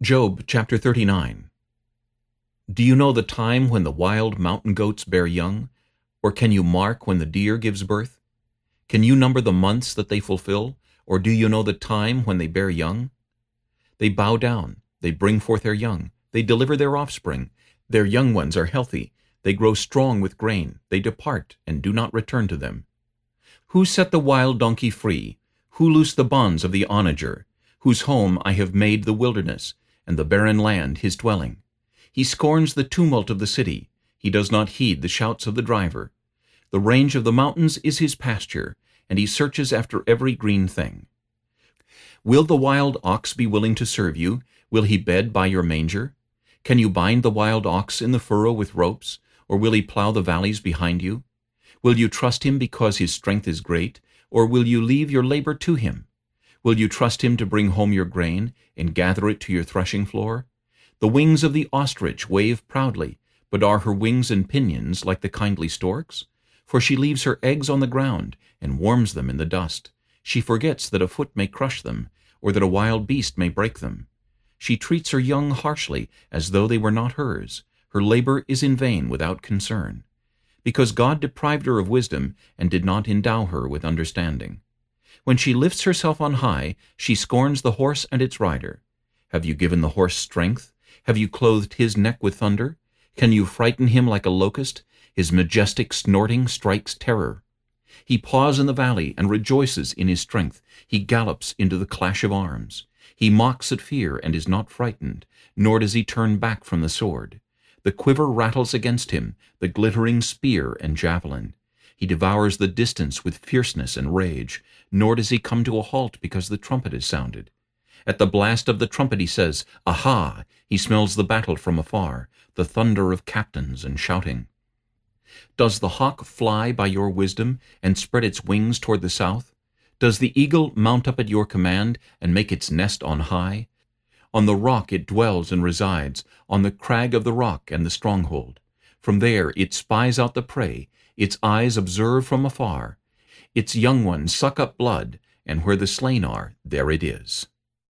Job chapter 39 Do you know the time when the wild mountain goats bear young? Or can you mark when the deer gives birth? Can you number the months that they fulfill? Or do you know the time when they bear young? They bow down, they bring forth their young, they deliver their offspring. Their young ones are healthy, they grow strong with grain, they depart and do not return to them. Who set the wild donkey free? Who loosed the bonds of the onager? Whose home I have made the wilderness, and the barren land his dwelling. He scorns the tumult of the city. He does not heed the shouts of the driver. The range of the mountains is his pasture, and he searches after every green thing. Will the wild ox be willing to serve you? Will he bed by your manger? Can you bind the wild ox in the furrow with ropes, or will he plow the valleys behind you? Will you trust him because his strength is great, or will you leave your labor to him? Will you trust him to bring home your grain and gather it to your threshing floor? The wings of the ostrich wave proudly, but are her wings and pinions like the kindly stork's? For she leaves her eggs on the ground and warms them in the dust. She forgets that a foot may crush them, or that a wild beast may break them. She treats her young harshly, as though they were not hers. Her labor is in vain without concern. Because God deprived her of wisdom and did not endow her with understanding. When she lifts herself on high, she scorns the horse and its rider. Have you given the horse strength? Have you clothed his neck with thunder? Can you frighten him like a locust? His majestic snorting strikes terror. He paws in the valley and rejoices in his strength. He gallops into the clash of arms. He mocks at fear and is not frightened, nor does he turn back from the sword. The quiver rattles against him, the glittering spear and javelin. He devours the distance with fierceness and rage, nor does he come to a halt because the trumpet is sounded. At the blast of the trumpet he says, Aha! He smells the battle from afar, the thunder of captains and shouting. Does the hawk fly by your wisdom and spread its wings toward the south? Does the eagle mount up at your command and make its nest on high? On the rock it dwells and resides, on the crag of the rock and the stronghold. From there it spies out the prey, its eyes observe from afar. Its young ones suck up blood, and where the slain are, there it is.